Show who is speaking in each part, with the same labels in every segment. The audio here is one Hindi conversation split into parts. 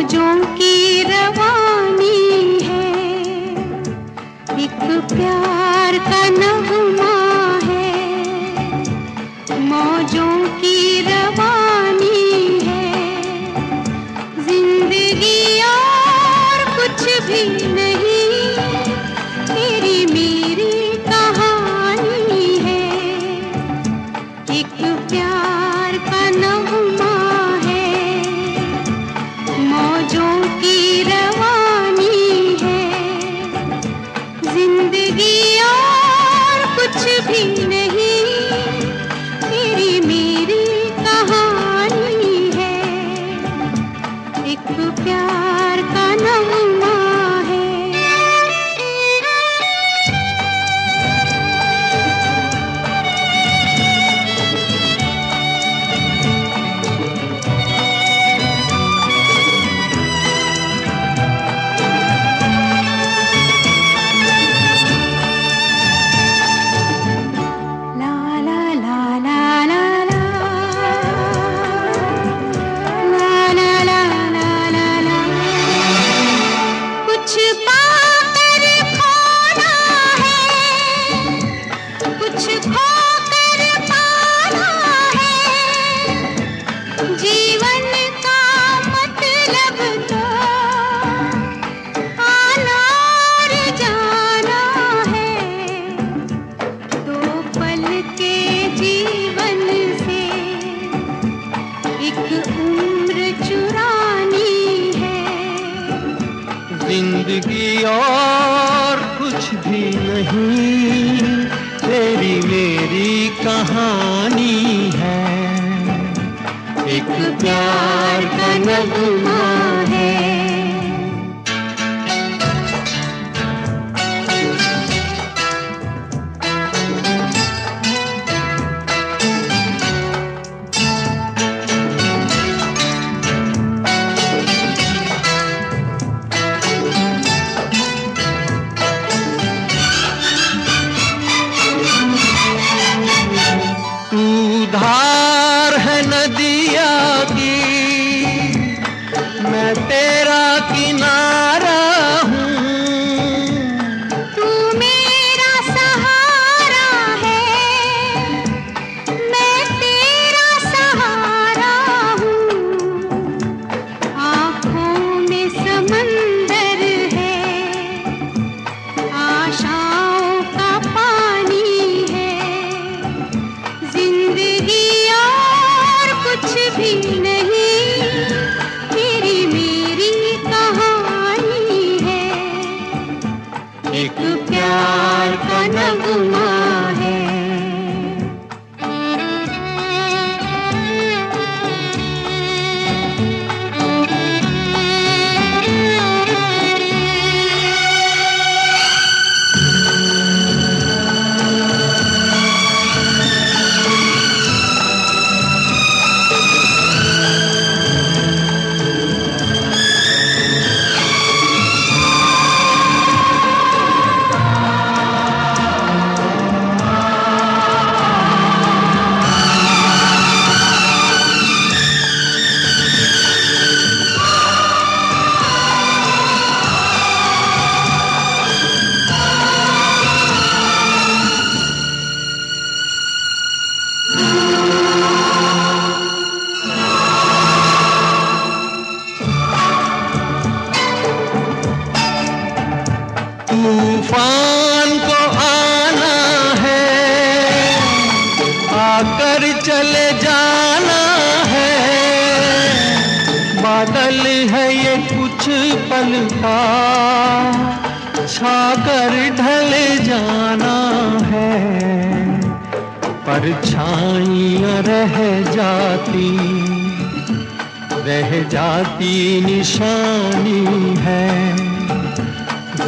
Speaker 1: मौजों की रवानी है। एक प्यार का नगमा है। मौजों की रवानी है। ज़िंदगी और कुछ भी नहीं। ज़िंदगी और कुछ भी नहीं। तेरी मेरी कहानी है। एक प्यार का नगमा है। एक
Speaker 2: प्यार का नगमा तूफ़ान को आना है। आकर चले जाना है। बादल है ये कुछ पल का। छाकर ढल जाना है। परछाइयाँ रह जाती। रह जाती निशानी है।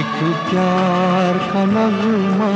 Speaker 2: एक प्यार का नगमा